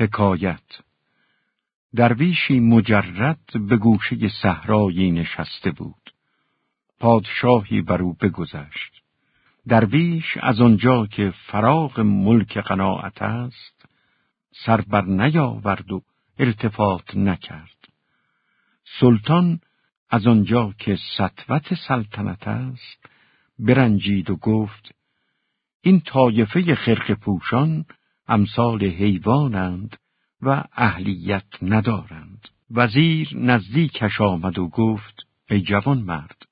حکایت درویشی مجرد به گوشه صحرایی نشسته بود. پادشاهی بر او بگذشت. درویش از آنجا که فراغ ملک قناعت است، سر بر نیاورد و التفات نکرد. سلطان از آنجا که سطوت سلطنت است، برنجید و گفت این طایفه خرق پوشان امثال حیوانند و اهلیت ندارند. وزیر نزدیکش آمد و گفت ای جوان مرد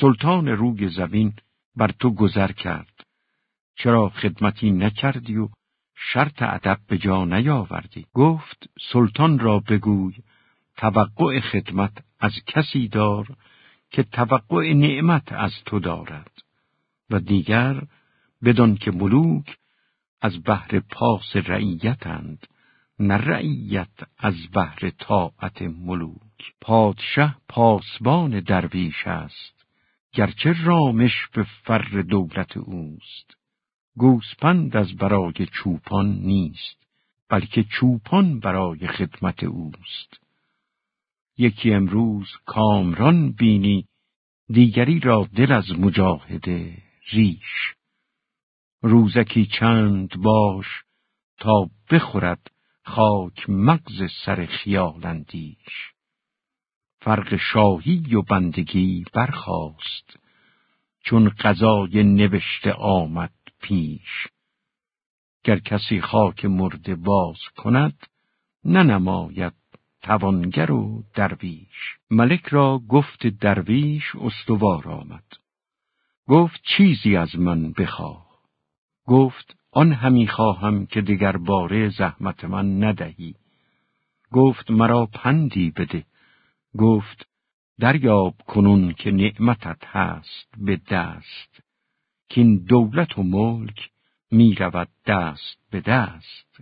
سلطان روی زمین بر تو گذر کرد. چرا خدمتی نکردی و شرط ادب به جا نیاوردی؟ گفت سلطان را بگوی توقع خدمت از کسی دار که توقع نعمت از تو دارد. و دیگر بدان که ملوک از بهر پاس رعیتند نه رعیت از بهر طاعت ملوک. پادشه پاسبان درویش است گرچه رامش به فر دولت اوست. گوسپند از برای چوپان نیست بلکه چوپان برای خدمت اوست. یکی امروز کامران بینی دیگری را دل از مجاهده ریش. روزکی چند باش تا بخورد خاک مغز سر خیالندیش فرق شاهی و بندگی برخاست چون قضای نوشته آمد پیش. گر کسی خاک مرده باز کند ننماید توانگر و درویش. ملک را گفت درویش استوار آمد. گفت چیزی از من بخواه. گفت آن همی خواهم که دیگر باره زحمت من ندهی. گفت مرا پندی بده. گفت دریاب کنون که نعمتت هست به دست. که این دولت و ملک می رود دست به دست.